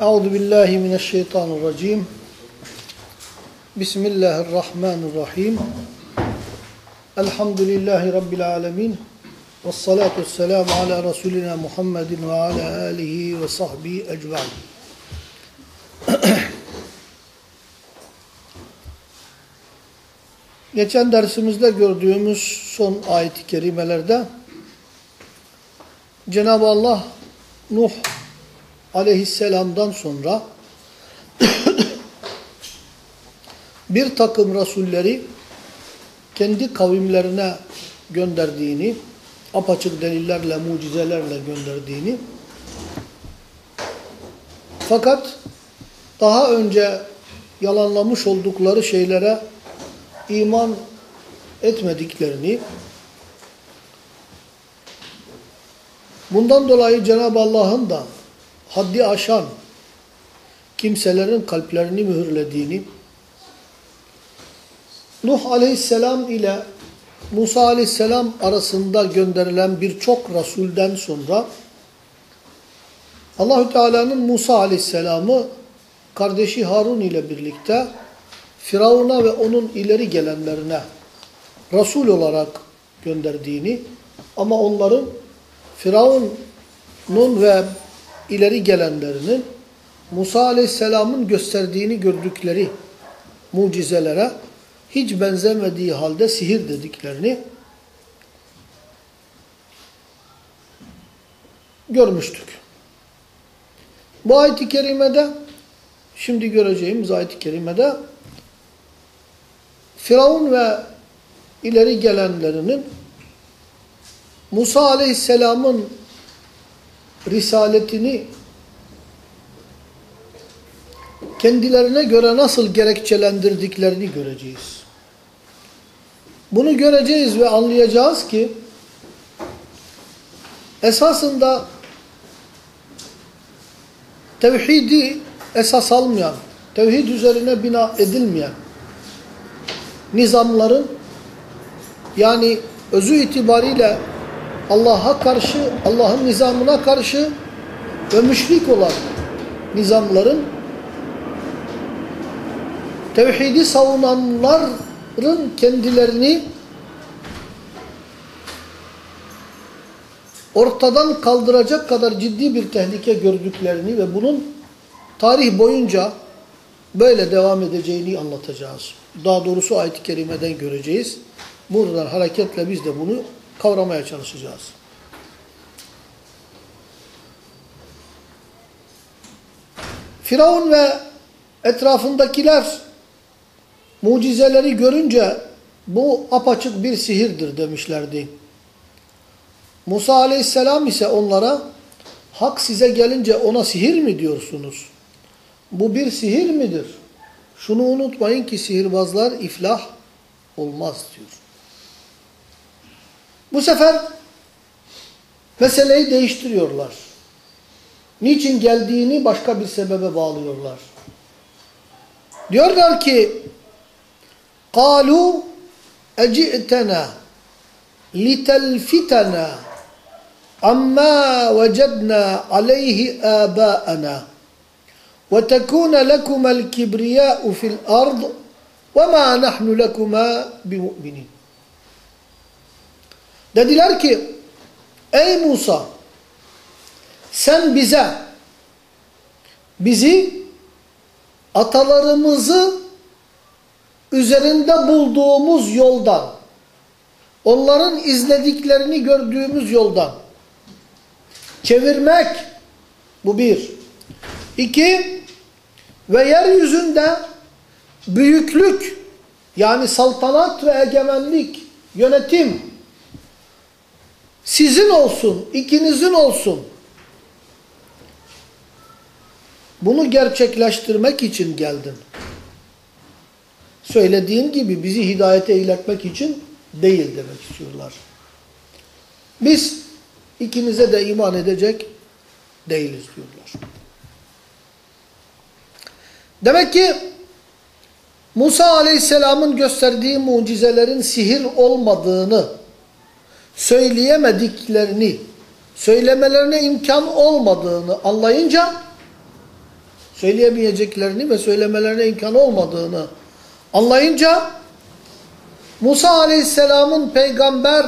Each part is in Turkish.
Euzu billahi mineşşeytanirracim. Bismillahirrahmanirrahim. Elhamdülillahi rabbil alamin. Ves salatu vesselamu ala rasulina Muhammedin ve ala alihi ve sahbihi ecmaîn. Geçen dersimizde gördüğümüz son ayet-i kerimelerde Cenab-ı Allah Nuh aleyhisselamdan sonra bir takım rasulleri kendi kavimlerine gönderdiğini, apaçık delillerle, mucizelerle gönderdiğini. Fakat daha önce yalanlamış oldukları şeylere iman etmediklerini bundan dolayı Cenab-ı Allah'ın da haddi aşan kimselerin kalplerini mühürlediğini Nuh aleyhisselam ile Musa aleyhisselam arasında gönderilen birçok Rasulden sonra Allahü Teala'nın Musa aleyhisselamı kardeşi Harun ile birlikte Firavun'a ve onun ileri gelenlerine Resul olarak gönderdiğini ama onların Firavun'un ve ileri gelenlerinin Musa Aleyhisselam'ın gösterdiğini gördükleri mucizelere hiç benzemediği halde sihir dediklerini görmüştük. Bu ayet-i kerimede şimdi göreceğimiz ayet-i kerimede Firavun ve ileri gelenlerinin Musa Aleyhisselam'ın risaletini kendilerine göre nasıl gerekçelendirdiklerini göreceğiz. Bunu göreceğiz ve anlayacağız ki esasında tevhidi esas almayan, tevhid üzerine bina edilmeyen nizamların yani özü itibariyle Allah'a karşı, Allah'ın nizamına karşı ve müşrik olan nizamların tevhidi savunanların kendilerini ortadan kaldıracak kadar ciddi bir tehlike gördüklerini ve bunun tarih boyunca böyle devam edeceğini anlatacağız. Daha doğrusu ayet-i kerimeden göreceğiz. Buradan hareketle biz de bunu kavramaya çalışacağız. Firavun ve etrafındakiler mucizeleri görünce bu apaçık bir sihirdir demişlerdi. Musa aleyhisselam ise onlara hak size gelince ona sihir mi diyorsunuz? Bu bir sihir midir? Şunu unutmayın ki sihirbazlar iflah olmaz diyor. Bu sefer meseleyi değiştiriyorlar. Niçin geldiğini başka bir sebebe bağlıyorlar. Diyorlar ki قَالُوا اَجِئْتَنَا لِتَلْفِتَنَا عَمَّا وَجَدْنَا عَلَيْهِ آبَاءَنَا وَتَكُونَ لَكُمَا الْكِبْرِيَاءُ فِي الْأَرْضِ وَمَا نَحْنُ لَكُمَا بِمُؤْمِنِينَ Dediler ki ey Musa sen bize bizi atalarımızı üzerinde bulduğumuz yoldan onların izlediklerini gördüğümüz yoldan çevirmek bu bir. İki ve yeryüzünde büyüklük yani saltanat ve egemenlik, yönetim sizin olsun, ikinizin olsun. Bunu gerçekleştirmek için geldin. Söylediğin gibi bizi hidayete iletmek için değil demek istiyorlar. Biz ikinize de iman edecek değiliz diyorlar. Demek ki Musa aleyhisselamın gösterdiği mucizelerin sihir olmadığını söyleyemediklerini, söylemelerine imkan olmadığını anlayınca söyleyemeyeceklerini ve söylemelerine imkan olmadığını anlayınca Musa Aleyhisselam'ın peygamber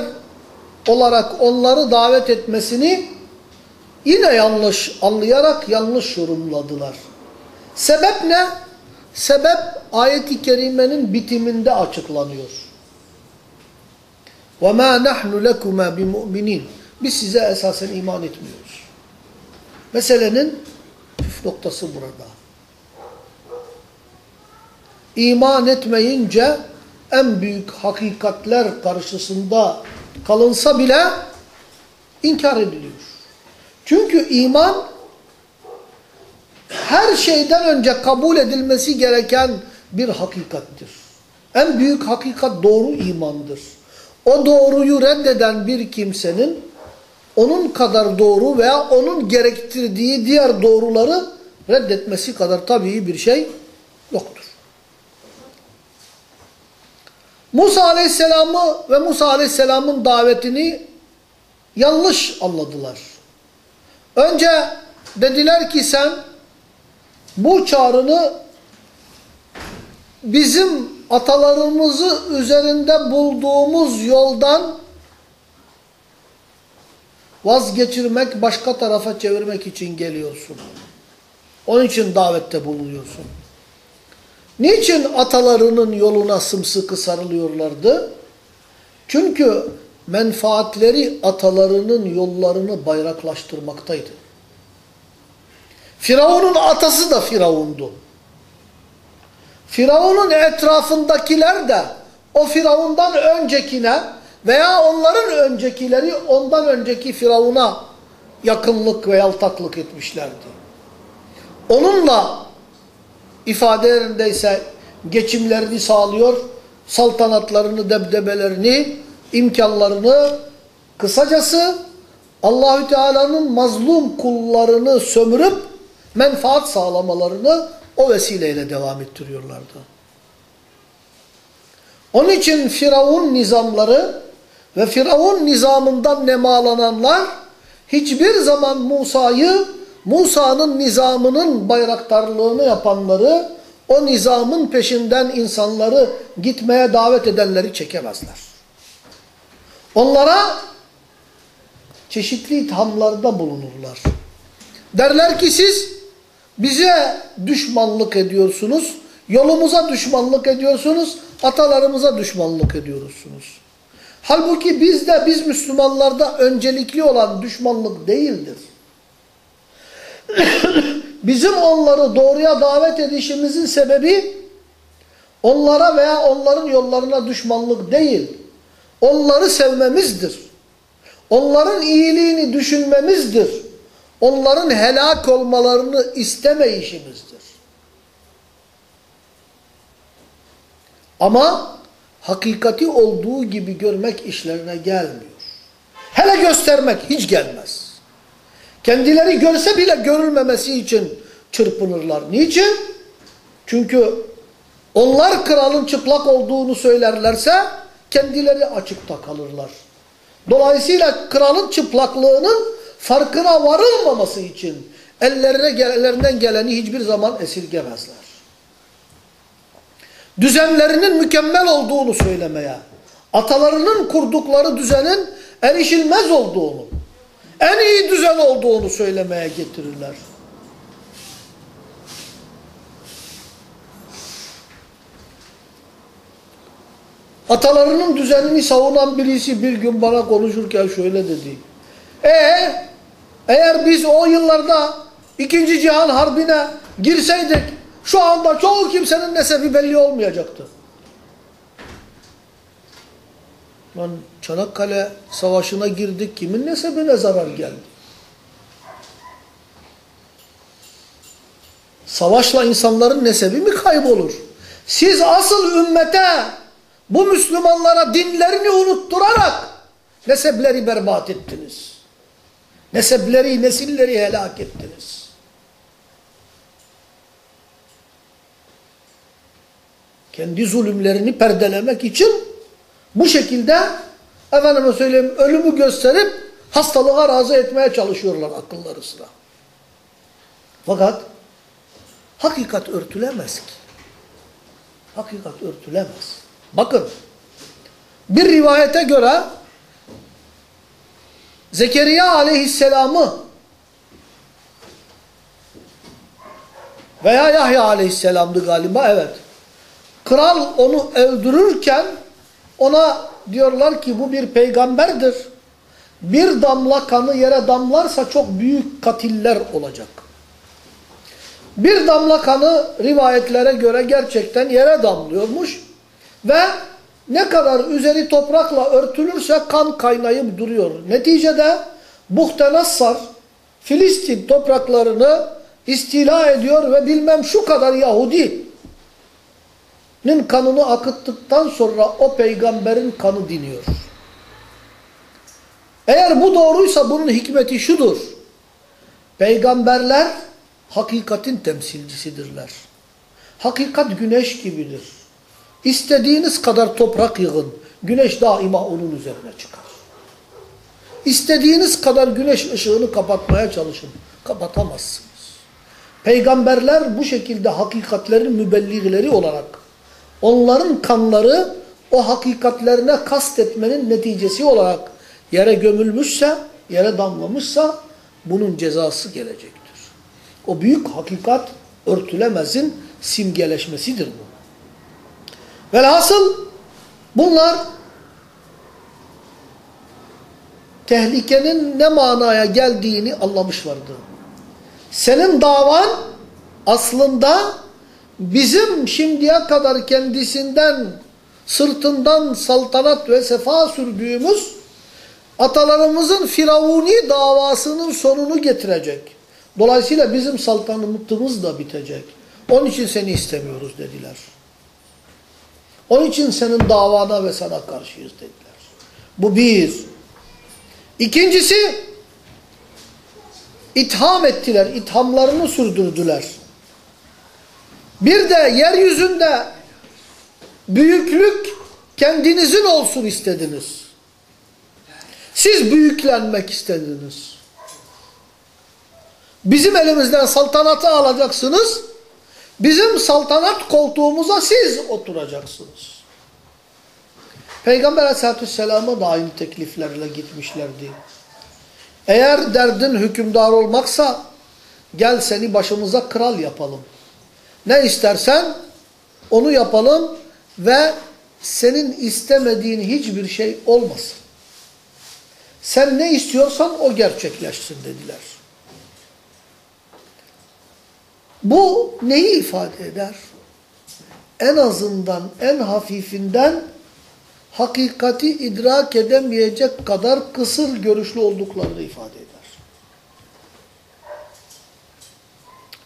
olarak onları davet etmesini yine yanlış anlayarak yanlış yorumladılar. Sebep ne? Sebep ayet-i kerimenin bitiminde açıklanıyor. وَمَا نَحْنُ لَكُمَا بِمُؤْمِنِينَ Biz size esasen iman etmiyoruz. Meselenin püf noktası burada. İman etmeyince en büyük hakikatler karşısında kalınsa bile inkar ediliyor. Çünkü iman her şeyden önce kabul edilmesi gereken bir hakikattir. En büyük hakikat doğru imandır. O doğruyu reddeden bir kimsenin onun kadar doğru veya onun gerektirdiği diğer doğruları reddetmesi kadar tabii bir şey yoktur. Musa Aleyhisselam'ı ve Musa Aleyhisselam'ın davetini yanlış anladılar. Önce dediler ki sen bu çağrını bizim atalarımızı üzerinde bulduğumuz yoldan vazgeçirmek, başka tarafa çevirmek için geliyorsun. Onun için davette bulunuyorsun. Niçin atalarının yoluna sımsıkı sarılıyorlardı? Çünkü menfaatleri atalarının yollarını bayraklaştırmaktaydı. Firavun'un atası da Firavun'du. Firavun'un etrafındakiler de o Firavun'dan öncekine veya onların öncekileri ondan önceki Firavun'a yakınlık ve yaltaklık etmişlerdi. Onunla ifade yerindeyse geçimlerini sağlıyor, saltanatlarını, debdebelerini, imkanlarını, kısacası Allahü Teala'nın mazlum kullarını sömürüp menfaat sağlamalarını o vesileyle devam ettiriyorlardı. Onun için Firavun nizamları ve Firavun nizamından nemalananlar hiçbir zaman Musa'yı, Musa'nın nizamının bayraktarlığını yapanları, o nizamın peşinden insanları gitmeye davet edenleri çekemezler. Onlara çeşitli ithamlarda bulunurlar. Derler ki siz bize düşmanlık ediyorsunuz, yolumuza düşmanlık ediyorsunuz, atalarımıza düşmanlık ediyorsunuz. Halbuki bizde, biz Müslümanlarda öncelikli olan düşmanlık değildir. Bizim onları doğruya davet edişimizin sebebi onlara veya onların yollarına düşmanlık değil, onları sevmemizdir. Onların iyiliğini düşünmemizdir. Onların helak olmalarını istemeyişimizdir. Ama hakikati olduğu gibi görmek işlerine gelmiyor. Hele göstermek hiç gelmez. Kendileri görse bile görülmemesi için çırpınırlar. Niçin? Çünkü onlar kralın çıplak olduğunu söylerlerse kendileri açıkta kalırlar. Dolayısıyla kralın çıplaklığının farkına varılmaması için ellerine ellerinden geleni hiçbir zaman esirgemezler. Düzenlerinin mükemmel olduğunu söylemeye, atalarının kurdukları düzenin erişilmez olduğunu, en iyi düzen olduğunu söylemeye getirirler. Atalarının düzenini savunan birisi bir gün bana konuşurken şöyle dedi. E eğer biz o yıllarda ikinci Cihan Harbi'ne girseydik şu anda çoğu kimsenin nesebi belli olmayacaktı. Lan Çanakkale Savaşı'na girdik kimin nesebine zarar geldi? Savaşla insanların nesebi mi kaybolur? Siz asıl ümmete bu Müslümanlara dinlerini unutturarak nesepleri berbat ettiniz. Nesepleri, nesilleri helak ettiniz. Kendi zulümlerini perdelemek için bu şekilde efendime söyleyeyim ölümü gösterip hastalığa razı etmeye çalışıyorlar akılları sıra. Fakat Hakikat örtülemez ki. Hakikat örtülemez. Bakın, bir rivayete göre Zekeriya aleyhisselamı veya Yahya aleyhisselamdı galiba evet. Kral onu öldürürken ona diyorlar ki bu bir peygamberdir. Bir damla kanı yere damlarsa çok büyük katiller olacak. Bir damla kanı rivayetlere göre gerçekten yere damlıyormuş ve ne kadar üzeri toprakla örtülürse kan kaynayıp duruyor. Neticede Buhtenassar Filistin topraklarını istila ediyor ve bilmem şu kadar Yahudi'nin kanını akıttıktan sonra o peygamberin kanı diniyor. Eğer bu doğruysa bunun hikmeti şudur. Peygamberler hakikatin temsilcisidirler. Hakikat güneş gibidir. İstediğiniz kadar toprak yığın. Güneş daima onun üzerine çıkar. İstediğiniz kadar güneş ışığını kapatmaya çalışın. Kapatamazsınız. Peygamberler bu şekilde hakikatlerin mübelliğleri olarak onların kanları o hakikatlerine kastetmenin neticesi olarak yere gömülmüşse, yere damlamışsa bunun cezası gelecektir. O büyük hakikat örtülemezin simgeleşmesidir bu. Velhasıl bunlar tehlikenin ne manaya geldiğini anlamışlardı. Senin davan aslında bizim şimdiye kadar kendisinden sırtından saltanat ve sefa sürdüğümüz atalarımızın firavuni davasının sonunu getirecek. Dolayısıyla bizim saltanatımız da bitecek. Onun için seni istemiyoruz dediler. Onun için senin davana ve sana karşıyız dediler. Bu bir. İkincisi, itham ettiler, ithamlarını sürdürdüler. Bir de yeryüzünde büyüklük kendinizin olsun istediniz. Siz büyüklenmek istediniz. Bizim elimizden saltanatı alacaksınız. Bizim saltanat koltuğumuza siz oturacaksınız. Peygamber aleyhissalatü vesselam'a da aynı tekliflerle gitmişlerdi. Eğer derdin hükümdar olmaksa gel seni başımıza kral yapalım. Ne istersen onu yapalım ve senin istemediğin hiçbir şey olmasın. Sen ne istiyorsan o gerçekleşsin dediler. Bu neyi ifade eder? En azından en hafifinden hakikati idrak edemeyecek kadar kısır görüşlü olduklarını ifade eder.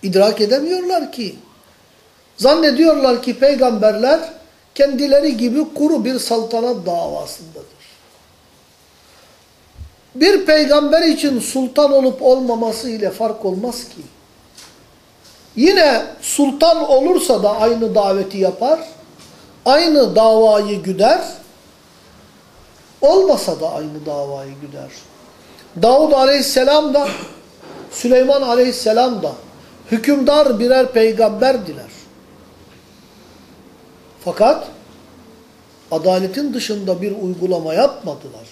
İdrak edemiyorlar ki. Zannediyorlar ki peygamberler kendileri gibi kuru bir saltanat davasındadır. Bir peygamber için sultan olup olmaması ile fark olmaz ki. Yine sultan olursa da aynı daveti yapar, aynı davayı güder, olmasa da aynı davayı güder. Davud aleyhisselam da, Süleyman aleyhisselam da hükümdar birer peygamberdiler. Fakat adaletin dışında bir uygulama yapmadılar.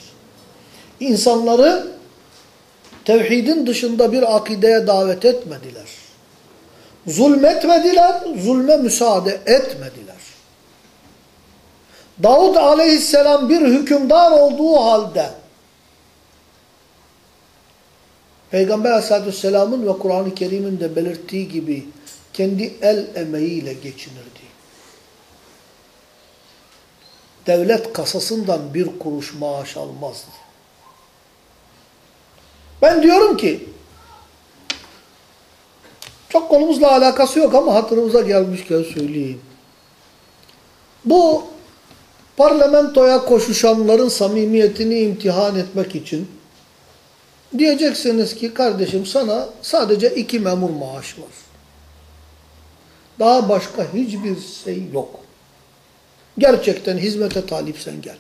İnsanları tevhidin dışında bir akideye davet etmediler. Zulmetmediler, zulme müsaade etmediler. Davud aleyhisselam bir hükümdar olduğu halde Peygamber aleyhissalatü vesselamın ve Kur'an-ı Kerim'in de belirttiği gibi kendi el emeğiyle geçinirdi. Devlet kasasından bir kuruş maaş almazdı. Ben diyorum ki çok konumuzla alakası yok ama hatırımıza gelmişken söyleyeyim. Bu parlamentoya koşuşanların samimiyetini imtihan etmek için diyeceksiniz ki kardeşim sana sadece iki memur maaş var. Daha başka hiçbir şey yok. Gerçekten hizmete talipsen gel.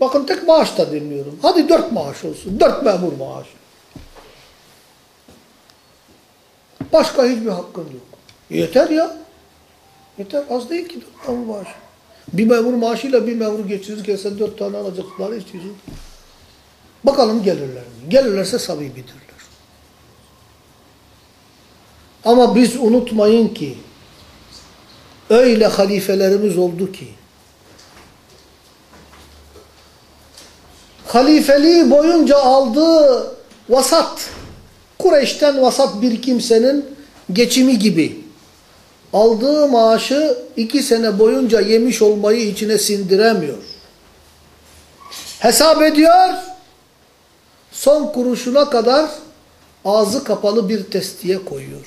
Bakın tek maaş da dinliyorum. Hadi dört maaş olsun. Dört memur maaşı. Başka hiçbir hakkın yok. Yeter ya. Yeter. Az değil ki dört memur maaşı. Bir memur maaşıyla bir memur geçirirken sen dört tane alacakları istiyorsun. Bakalım gelirler mi? Gelirlerse samimidirler. Ama biz unutmayın ki öyle halifelerimiz oldu ki halifeliği boyunca aldığı vasat, Kureyş'ten vasat bir kimsenin geçimi gibi aldığı maaşı iki sene boyunca yemiş olmayı içine sindiremiyor. Hesap ediyor, son kuruşuna kadar ağzı kapalı bir testiye koyuyor.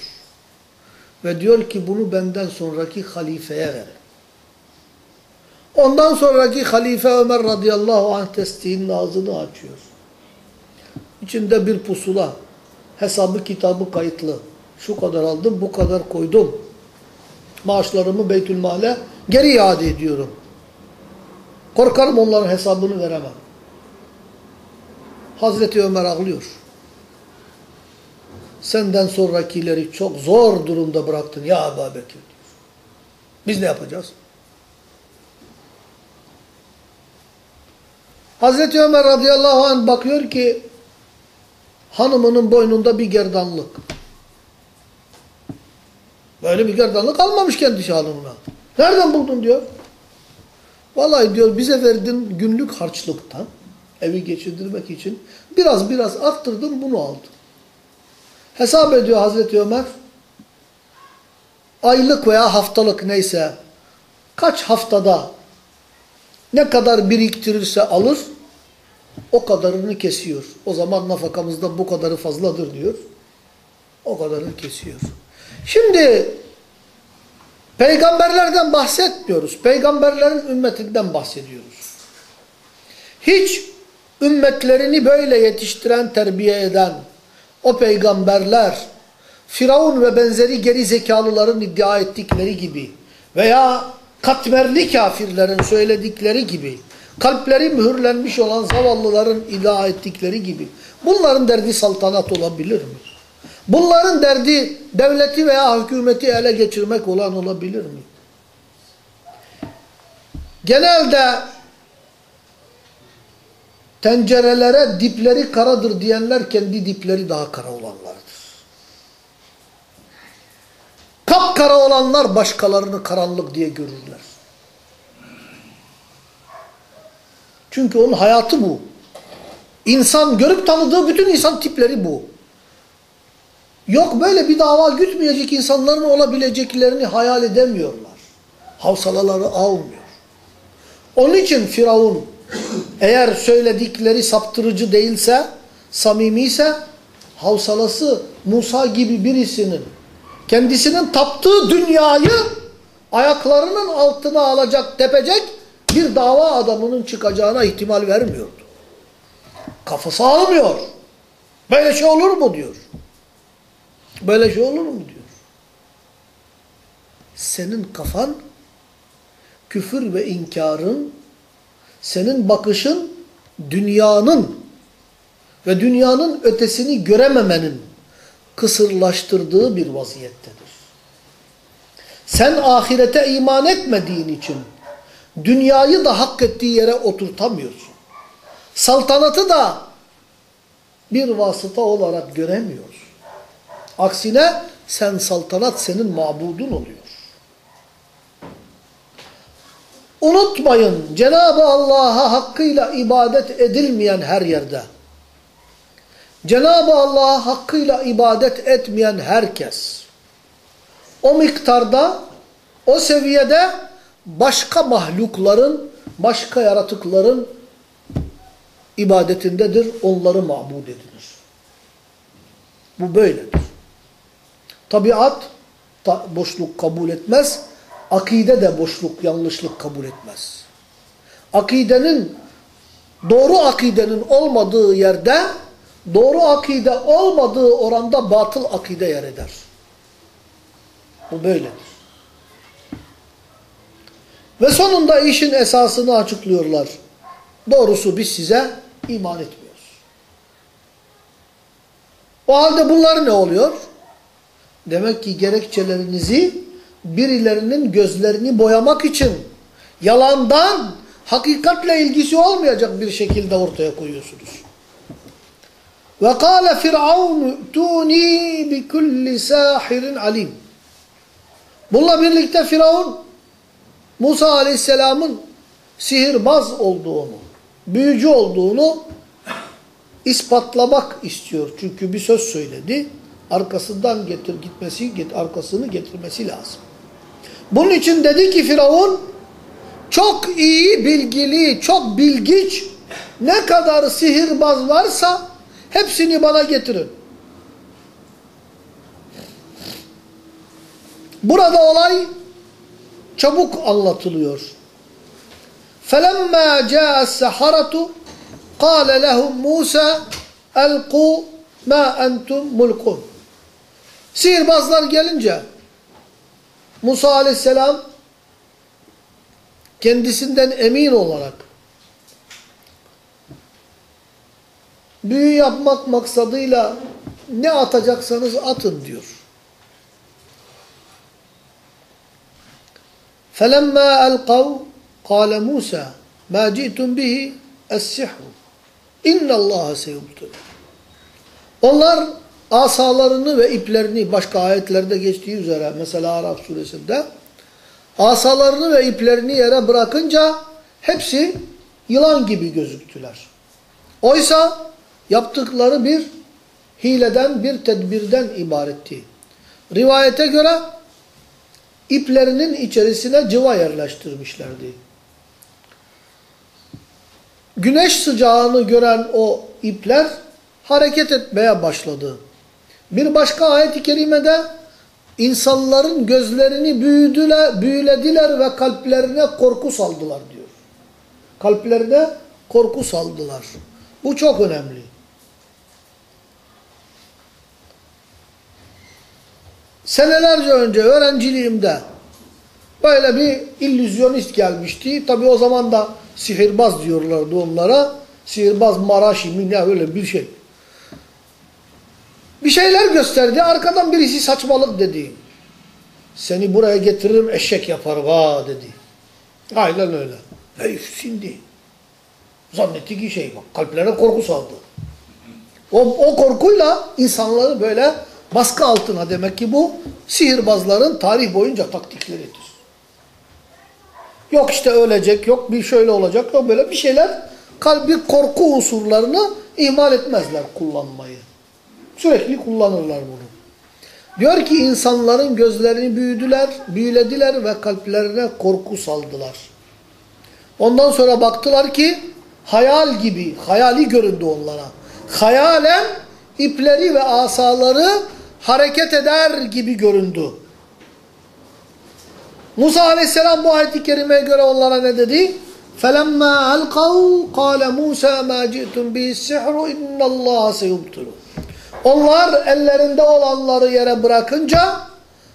Ve diyor ki bunu benden sonraki halifeye verin. Ondan sonraki halife Ömer radıyallahu anh testinin ağzını açıyor. İçinde bir pusula, hesabı kitabı kayıtlı. Şu kadar aldım, bu kadar koydum. Maaşlarımı Beytülmal'e geri iade ediyorum. Korkarım onların hesabını veremem. Hazreti Ömer ağlıyor. Senden sonrakileri çok zor durumda bıraktın ya Ebu Bekir. Biz ne yapacağız? Hazreti Ömer radıyallahu anh bakıyor ki hanımının boynunda bir gerdanlık. Böyle bir gerdanlık almamış kendisi hanımına. Nereden buldun diyor. Vallahi diyor bize verdin günlük harçlıktan evi geçindirmek için biraz biraz arttırdım bunu aldım. Hesap ediyor Hazreti Ömer. Aylık veya haftalık neyse kaç haftada ne kadar biriktirirse alır o kadarını kesiyor. O zaman nafakamızda bu kadarı fazladır diyor. O kadarını kesiyor. Şimdi peygamberlerden bahsetmiyoruz. Peygamberlerin ümmetinden bahsediyoruz. Hiç ümmetlerini böyle yetiştiren, terbiye eden o peygamberler Firavun ve benzeri geri zekalıların iddia ettikleri gibi veya katmerli kafirlerin söyledikleri gibi kalpleri mühürlenmiş olan zavallıların iddia ettikleri gibi bunların derdi saltanat olabilir mi? Bunların derdi devleti veya hükümeti ele geçirmek olan olabilir mi? Genelde tencerelere dipleri karadır diyenler kendi dipleri daha kara olanlardır. Kapkara olanlar başkalarını karanlık diye görürler. Çünkü onun hayatı bu. İnsan görüp tanıdığı bütün insan tipleri bu. Yok böyle bir dava gütmeyecek insanların olabileceklerini hayal edemiyorlar. Havsalaları almıyor. Onun için Firavun eğer söyledikleri saptırıcı değilse, samimi ise havsalası Musa gibi birisinin kendisinin taptığı dünyayı ayaklarının altına alacak, tepecek bir dava adamının çıkacağına ihtimal vermiyordu. Kafası almıyor. Böyle şey olur mu diyor. Böyle şey olur mu diyor. Senin kafan küfür ve inkarın, senin bakışın dünyanın ve dünyanın ötesini görememenin kısırlaştırdığı bir vaziyettedir. Sen ahirete iman etmediğin için dünyayı da hak ettiği yere oturtamıyorsun. Saltanatı da bir vasıta olarak göremiyorsun. Aksine sen saltanat senin mabudun oluyor. Unutmayın Cenab-ı Allah'a hakkıyla ibadet edilmeyen her yerde, Cenab-ı Allah'a hakkıyla ibadet etmeyen herkes, o miktarda, o seviyede başka mahlukların, başka yaratıkların ibadetindedir, onları mabud edilir. Bu böyledir. Tabiat ta boşluk kabul etmez, akide de boşluk, yanlışlık kabul etmez. Akidenin, doğru akidenin olmadığı yerde, doğru akide olmadığı oranda batıl akide yer eder. Bu böyledir. Ve sonunda işin esasını açıklıyorlar. Doğrusu biz size iman etmiyoruz. O halde bunlar ne oluyor? Demek ki gerekçelerinizi birilerinin gözlerini boyamak için yalandan hakikatle ilgisi olmayacak bir şekilde ortaya koyuyorsunuz. Ve kâle firavun tuni bi kulli sahirin alim. Bununla birlikte Firavun Musa Aleyhisselam'ın sihirbaz olduğunu, büyücü olduğunu ispatlamak istiyor. Çünkü bir söz söyledi. Arkasından getir gitmesi, arkasını getirmesi lazım. Bunun için dedi ki Firavun çok iyi bilgili, çok bilgiç ne kadar sihirbaz varsa hepsini bana getirin. Burada olay çabuk anlatılıyor. فَلَمَّا جَاءَ السَّحَرَةُ قَالَ لَهُمْ مُوسَى اَلْقُوا مَا اَنْتُمْ مُلْقُونَ Sihirbazlar gelince Musa aleyhisselam kendisinden emin olarak büyü yapmak maksadıyla ne atacaksanız atın diyor. فَلَمَّا أَلْقَوْا قَالَ مُوسَى مَا جِئْتُمْ بِهِ السِّحْرُ اِنَّ اللّٰهَ سَيُبْتُلُ Onlar asalarını ve iplerini başka ayetlerde geçtiği üzere mesela Araf suresinde asalarını ve iplerini yere bırakınca hepsi yılan gibi gözüktüler. Oysa yaptıkları bir hileden, bir tedbirden ibaretti. Rivayete göre iplerinin içerisine cıva yerleştirmişlerdi. Güneş sıcağını gören o ipler hareket etmeye başladı. Bir başka ayet-i kerimede insanların gözlerini büyüdüler, büyülediler ve kalplerine korku saldılar diyor. Kalplerine korku saldılar. Bu çok önemli. Senelerce önce öğrenciliğimde böyle bir illüzyonist gelmişti. Tabi o zaman da sihirbaz diyorlardı onlara. Sihirbaz Maraşi mi ne öyle bir şey. Bir şeyler gösterdi. Arkadan birisi saçmalık dedi. Seni buraya getiririm eşek yapar va dedi. Aynen öyle. Hey şimdi. Zannetti ki şey bak kalplerine korku saldı. O, o korkuyla insanları böyle baskı altına demek ki bu sihirbazların tarih boyunca taktikleridir. Yok işte ölecek, yok bir şöyle olacak, yok böyle bir şeyler kalbi korku unsurlarını ihmal etmezler kullanmayı. Sürekli kullanırlar bunu. Diyor ki insanların gözlerini büyüdüler, büyülediler ve kalplerine korku saldılar. Ondan sonra baktılar ki hayal gibi, hayali göründü onlara. Hayalen ipleri ve asaları hareket eder gibi göründü. Musa aleyhisselam bu ayet-i kerimeye göre onlara ne dedi? فَلَمَّا أَلْقَوْا قَالَ مُوسَى مَا جِئْتُمْ بِهِ السِّحْرُ اِنَّ اللّٰهَ سَيُبْتُلُ Onlar ellerinde olanları yere bırakınca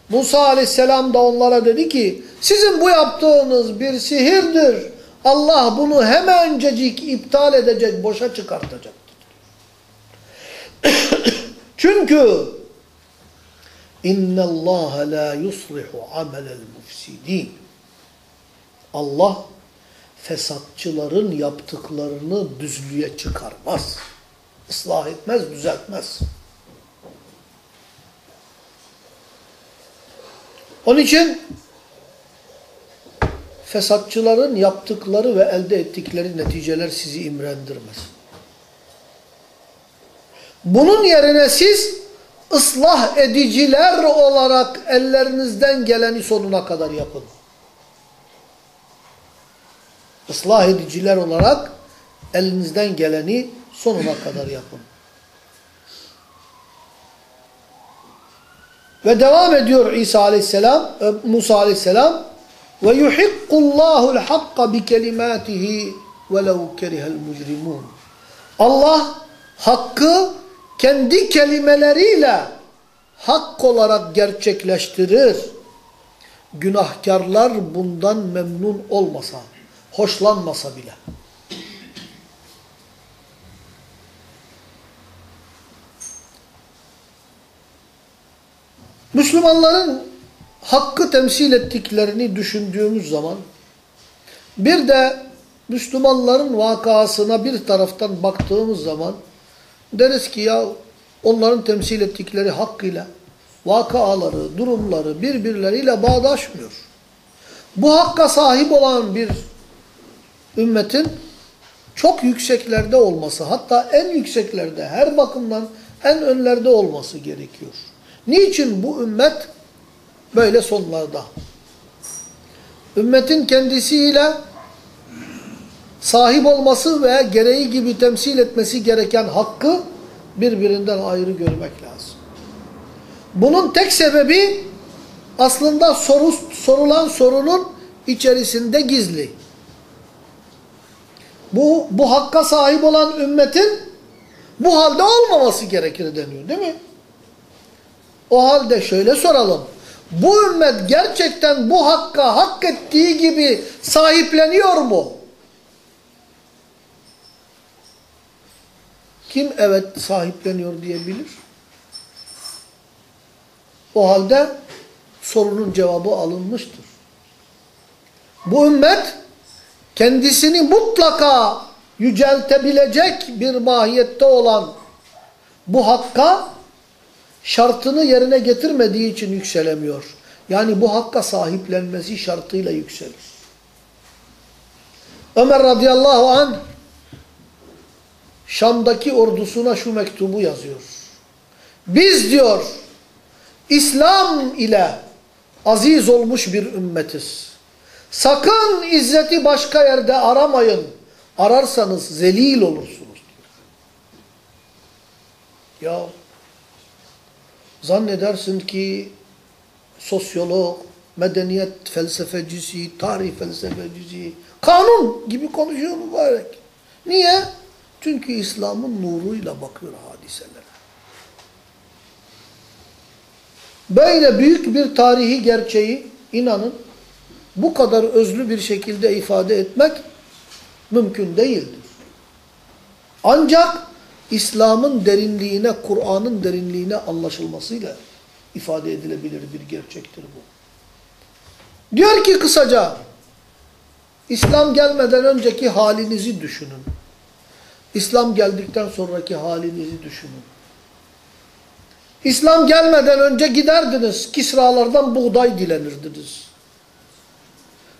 Musa aleyhisselam da onlara dedi ki sizin bu yaptığınız bir sihirdir. Allah bunu hemencecik iptal edecek, boşa çıkartacaktır. Çünkü اِنَّ اللّٰهَ لَا يُصْلِحُ عَمَلَ الْمُفْسِد۪ينَ Allah fesatçıların yaptıklarını düzlüğe çıkarmaz. Islah etmez, düzeltmez. Onun için fesatçıların yaptıkları ve elde ettikleri neticeler sizi imrendirmez. Bunun yerine siz ıslah ediciler olarak ellerinizden geleni sonuna kadar yapın. Islah ediciler olarak elinizden geleni sonuna kadar yapın. Ve devam ediyor İsa aleyhisselam, Musa aleyhisselam ve yuhikkullahul hakka bi kelimatihi velev kerihel mucrimun. Allah hakkı kendi kelimeleriyle hak olarak gerçekleştirir. Günahkarlar bundan memnun olmasa, hoşlanmasa bile. Müslümanların hakkı temsil ettiklerini düşündüğümüz zaman bir de Müslümanların vakasına bir taraftan baktığımız zaman deriz ki ya onların temsil ettikleri hakkıyla vakaları, durumları birbirleriyle bağdaşmıyor. Bu hakka sahip olan bir ümmetin çok yükseklerde olması, hatta en yükseklerde, her bakımdan en önlerde olması gerekiyor. Niçin bu ümmet böyle sonlarda? Ümmetin kendisiyle sahip olması ve gereği gibi temsil etmesi gereken hakkı birbirinden ayrı görmek lazım. Bunun tek sebebi aslında soru, sorulan sorunun içerisinde gizli. Bu, bu hakka sahip olan ümmetin bu halde olmaması gerekir deniyor değil mi? O halde şöyle soralım. Bu ümmet gerçekten bu hakka hak ettiği gibi sahipleniyor mu? Kim evet sahipleniyor diyebilir? O halde sorunun cevabı alınmıştır. Bu ümmet kendisini mutlaka yüceltebilecek bir mahiyette olan bu hakka şartını yerine getirmediği için yükselemiyor. Yani bu hakka sahiplenmesi şartıyla yükselir. Ömer radıyallahu anh Şam'daki ordusuna şu mektubu yazıyor. Biz diyor İslam ile aziz olmuş bir ümmetiz. Sakın izzeti başka yerde aramayın. Ararsanız zelil olursunuz. Ya zannedersin ki sosyolog, medeniyet felsefecisi, tarih felsefecisi, kanun gibi konuşuyor mübarek. Niye? Çünkü İslam'ın nuruyla bakıyor hadiselere. Böyle büyük bir tarihi gerçeği inanın bu kadar özlü bir şekilde ifade etmek mümkün değildir. Ancak İslam'ın derinliğine, Kur'an'ın derinliğine anlaşılmasıyla ifade edilebilir bir gerçektir bu. Diyor ki kısaca, İslam gelmeden önceki halinizi düşünün. İslam geldikten sonraki halinizi düşünün. İslam gelmeden önce giderdiniz, Kisralardan buğday dilenirdiniz.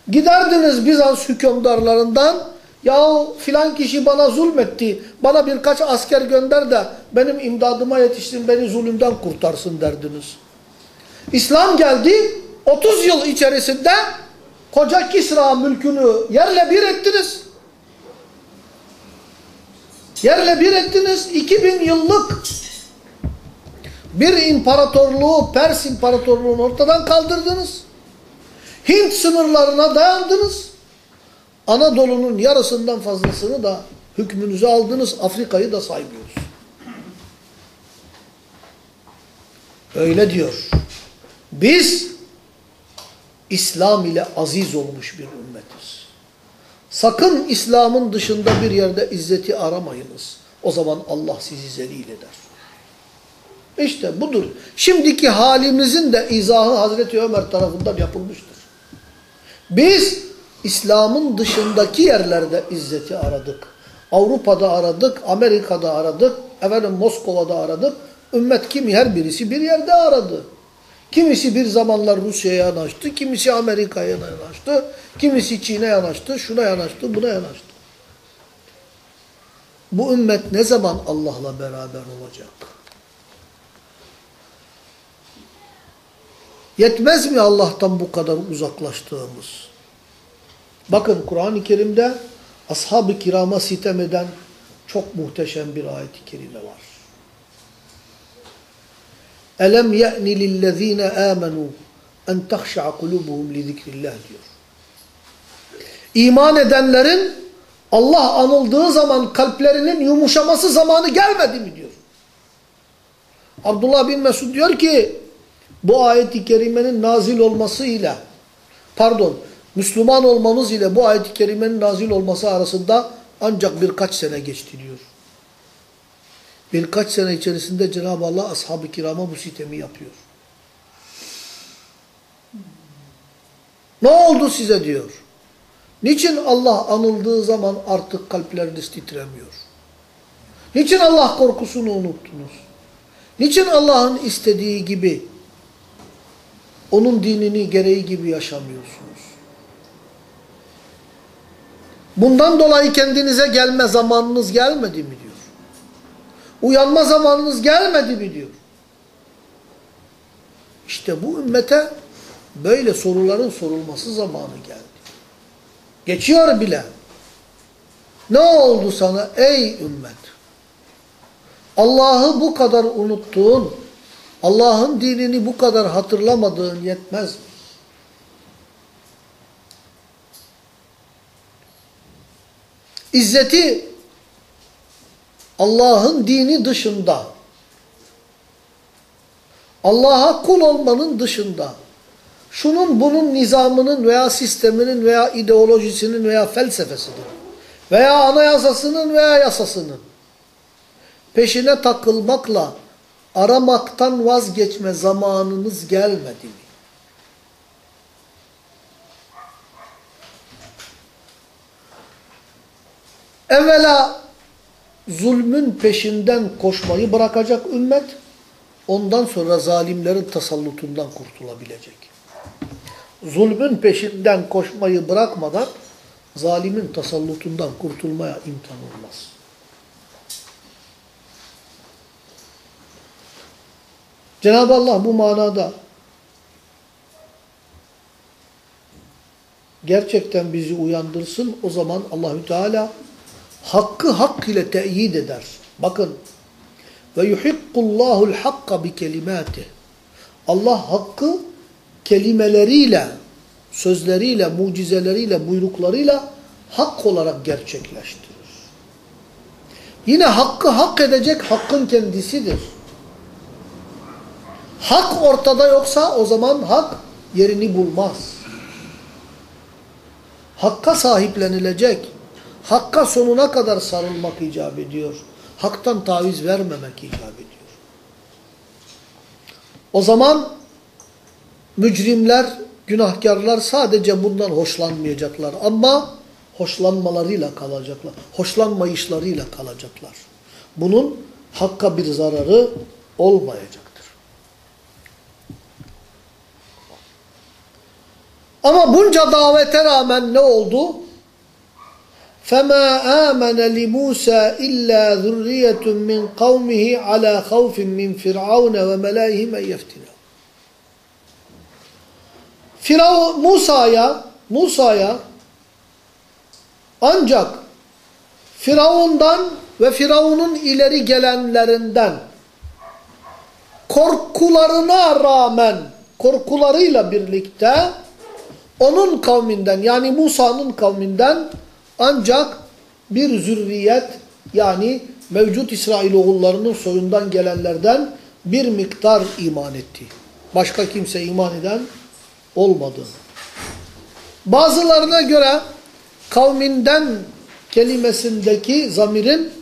Giderdiniz Bizans hükümdarlarından, ya filan kişi bana zulmetti, bana birkaç asker gönder de benim imdadıma yetişsin, beni zulümden kurtarsın derdiniz. İslam geldi, 30 yıl içerisinde koca Kisra mülkünü yerle bir ettiniz. Yerle bir ettiniz, 2000 yıllık bir imparatorluğu, Pers imparatorluğunu ortadan kaldırdınız. Hint sınırlarına dayandınız. Anadolu'nun yarısından fazlasını da hükmünüze aldınız. Afrika'yı da saymıyoruz. Öyle diyor. Biz İslam ile aziz olmuş bir ümmetiz. Sakın İslam'ın dışında bir yerde izzeti aramayınız. O zaman Allah sizi zelil eder. İşte budur. Şimdiki halimizin de izahı Hazreti Ömer tarafından yapılmıştır. Biz İslam'ın dışındaki yerlerde izzeti aradık. Avrupa'da aradık, Amerika'da aradık, efendim Moskova'da aradık. Ümmet kimi her birisi bir yerde aradı. Kimisi bir zamanlar Rusya'ya yanaştı, kimisi Amerika'ya yanaştı, kimisi Çin'e yanaştı, şuna yanaştı, buna yanaştı. Bu ümmet ne zaman Allah'la beraber olacak? Yetmez mi Allah'tan bu kadar uzaklaştığımız? Bakın Kur'an-ı Kerim'de ashab-ı kirama sitem eden çok muhteşem bir ayet-i kerime var. Elem ye'ni lillezine amenu en tahşa'a kulubuhum li zikrillah diyor. İman edenlerin Allah anıldığı zaman kalplerinin yumuşaması zamanı gelmedi mi diyor. Abdullah bin Mesud diyor ki bu ayet-i kerimenin nazil olmasıyla pardon Müslüman olmamız ile bu ayet-i kerimenin nazil olması arasında ancak birkaç sene geçti diyor. Birkaç sene içerisinde Cenab-ı Allah ashab-ı kirama bu sitemi yapıyor. Ne oldu size diyor. Niçin Allah anıldığı zaman artık kalpleriniz titremiyor? Niçin Allah korkusunu unuttunuz? Niçin Allah'ın istediği gibi, onun dinini gereği gibi yaşamıyorsunuz? Bundan dolayı kendinize gelme zamanınız gelmedi mi diyor. Uyanma zamanınız gelmedi mi diyor. İşte bu ümmete böyle soruların sorulması zamanı geldi. Geçiyor bile. Ne oldu sana ey ümmet? Allah'ı bu kadar unuttuğun, Allah'ın dinini bu kadar hatırlamadığın yetmez mi? İzzeti Allah'ın dini dışında, Allah'a kul olmanın dışında, şunun bunun nizamının veya sisteminin veya ideolojisinin veya felsefesinin veya anayasasının veya yasasının peşine takılmakla aramaktan vazgeçme zamanınız gelmedi mi? Evvela zulmün peşinden koşmayı bırakacak ümmet, ondan sonra zalimlerin tasallutundan kurtulabilecek. Zulmün peşinden koşmayı bırakmadan zalimin tasallutundan kurtulmaya imkan olmaz. Cenab-ı Allah bu manada gerçekten bizi uyandırsın. O zaman Allahü Teala hakkı hak ile teyit eder. Bakın ve yuhikkullahul hakka bi kelimati. Allah hakkı kelimeleriyle, sözleriyle, mucizeleriyle, buyruklarıyla hak olarak gerçekleştirir. Yine hakkı hak edecek hakkın kendisidir. Hak ortada yoksa o zaman hak yerini bulmaz. Hakka sahiplenilecek, hakka sonuna kadar sarılmak icap ediyor. Haktan taviz vermemek icap ediyor. O zaman mücrimler, günahkarlar sadece bundan hoşlanmayacaklar ama hoşlanmalarıyla kalacaklar. Hoşlanmayışlarıyla kalacaklar. Bunun hakka bir zararı olmayacaktır. Ama bunca davete rağmen ne oldu? فَمَا آمَنَ لِمُوسَى إِلَّا ذُرِّيَّةٌ مِّنْ قَوْمِهِ عَلَى خَوْفٍ مِّنْ فِرْعَوْنَ وَمَلَائِهِمْ اَنْ يَفْتِنَهُ Firavun Musa'ya Musa'ya ancak Firavundan ve Firavun'un ileri gelenlerinden korkularına rağmen korkularıyla birlikte onun kavminden yani Musa'nın kavminden ancak bir zürriyet yani mevcut İsrailoğullarının soyundan gelenlerden bir miktar iman etti. Başka kimse iman eden olmadı. Bazılarına göre kavminden kelimesindeki zamirin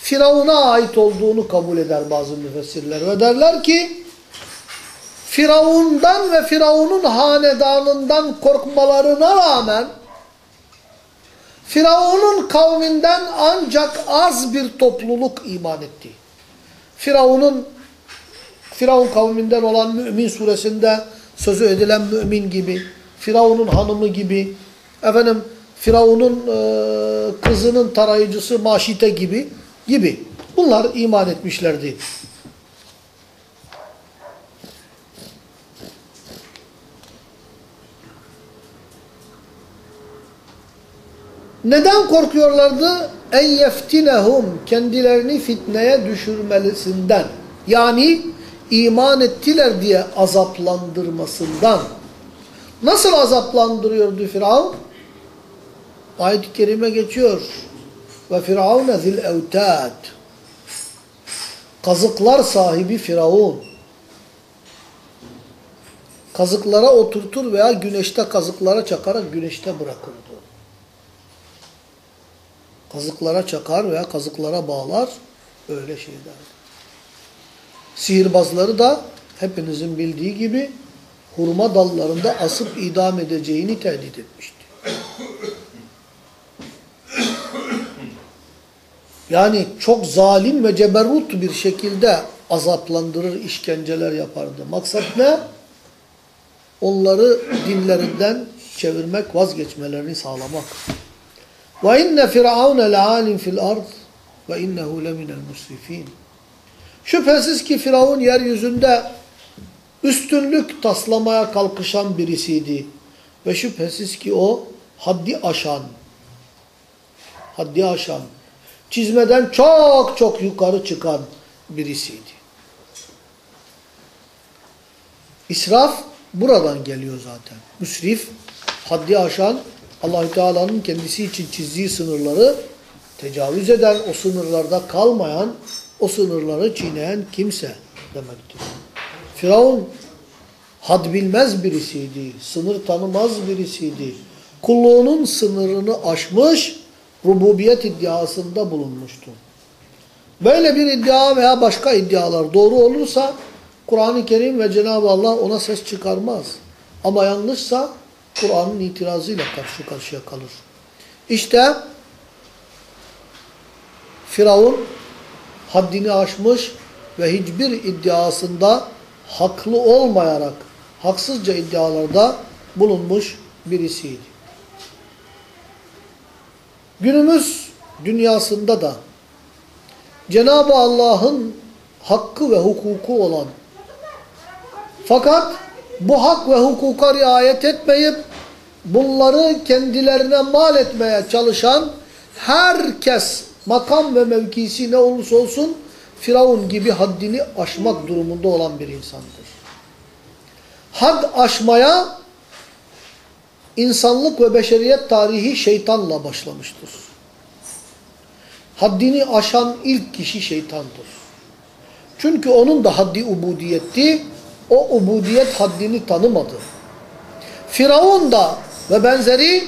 Firavun'a ait olduğunu kabul eder bazı müfessirler ve derler ki Firavundan ve Firavun'un hanedanından korkmalarına rağmen Firavun'un kavminden ancak az bir topluluk iman etti. Firavun'un Firavun kavminden olan Mümin suresinde sözü edilen mümin gibi, Firavun'un hanımı gibi, efendim Firavun'un e, kızının tarayıcısı Maşite gibi gibi. Bunlar iman etmişlerdi. Neden korkuyorlardı? En yeftinehum kendilerini fitneye düşürmelisinden. Yani iman ettiler diye azaplandırmasından. Nasıl azaplandırıyordu Firavun? Ayet-i kerime geçiyor. Ve firavune zil evtad. Kazıklar sahibi Firavun. Kazıklara oturtur veya güneşte kazıklara çakarak güneşte bırakırdı. Kazıklara çakar veya kazıklara bağlar. Öyle şeyler. Sihirbazları da hepinizin bildiği gibi hurma dallarında asıp idam edeceğini tehdit etmişti. Yani çok zalim ve ceberrut bir şekilde azaplandırır, işkenceler yapardı. Maksat ne? Onları dinlerinden çevirmek, vazgeçmelerini sağlamak. Ve inne firavune le'alim fil ard ve innehu leminel musrifin. Şüphesiz ki Firavun yeryüzünde üstünlük taslamaya kalkışan birisiydi. Ve şüphesiz ki o haddi aşan, haddi aşan, çizmeden çok çok yukarı çıkan birisiydi. İsraf buradan geliyor zaten. Müsrif, haddi aşan, allah Teala'nın kendisi için çizdiği sınırları tecavüz eden, o sınırlarda kalmayan, o sınırları çiğneyen kimse demektir. Firavun had bilmez birisiydi, sınır tanımaz birisiydi. Kulluğunun sınırını aşmış, rububiyet iddiasında bulunmuştu. Böyle bir iddia veya başka iddialar doğru olursa Kur'an-ı Kerim ve Cenab-ı Allah ona ses çıkarmaz. Ama yanlışsa Kur'an'ın itirazıyla karşı karşıya kalır. İşte Firavun haddini aşmış ve hiçbir iddiasında haklı olmayarak haksızca iddialarda bulunmuş birisiydi. Günümüz dünyasında da Cenab-ı Allah'ın hakkı ve hukuku olan fakat bu hak ve hukuka riayet etmeyip bunları kendilerine mal etmeye çalışan herkes makam ve mevkisi ne olursa olsun Firavun gibi haddini aşmak durumunda olan bir insandır. Had aşmaya insanlık ve beşeriyet tarihi şeytanla başlamıştır. Haddini aşan ilk kişi şeytandır. Çünkü onun da haddi ubudiyetti, o ubudiyet haddini tanımadı. Firavun da ve benzeri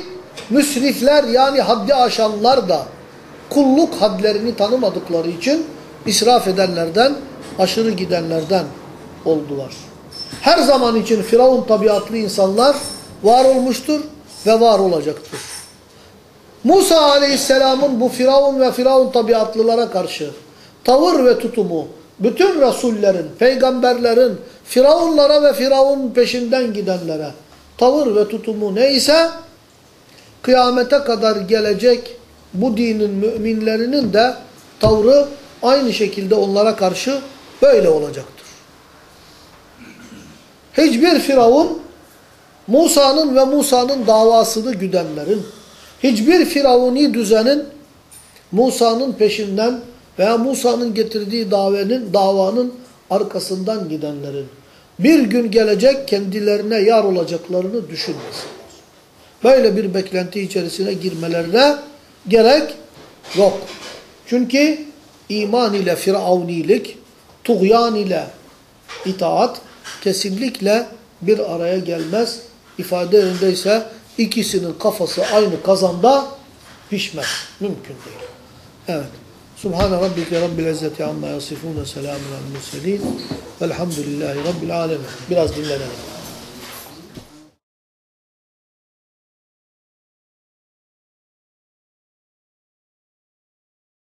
müsrifler yani haddi aşanlar da kulluk hadlerini tanımadıkları için israf edenlerden, aşırı gidenlerden oldular. Her zaman için Firavun tabiatlı insanlar var olmuştur ve var olacaktır. Musa aleyhisselamın bu Firavun ve Firavun tabiatlılara karşı tavır ve tutumu bütün Resullerin, peygamberlerin, Firavunlara ve Firavun peşinden gidenlere tavır ve tutumu neyse kıyamete kadar gelecek bu dinin müminlerinin de tavrı aynı şekilde onlara karşı böyle olacaktır. Hiçbir Firavun Musa'nın ve Musa'nın davasını güdenlerin, hiçbir Firavuni düzenin Musa'nın peşinden veya Musa'nın getirdiği davenin, davanın arkasından gidenlerin bir gün gelecek kendilerine yar olacaklarını düşünmesinler. Böyle bir beklenti içerisine girmelerine gerek yok. Çünkü iman ile firavunilik, tuğyan ile itaat kesinlikle bir araya gelmez. İfade yerindeyse ikisinin kafası aynı kazanda pişmez. Mümkün değil. Evet. Subhane rabbike rabbil izzeti amma yasifun. Selamun sellem. Velhamdülillahi rabbil alemin. Biraz dinlenelim.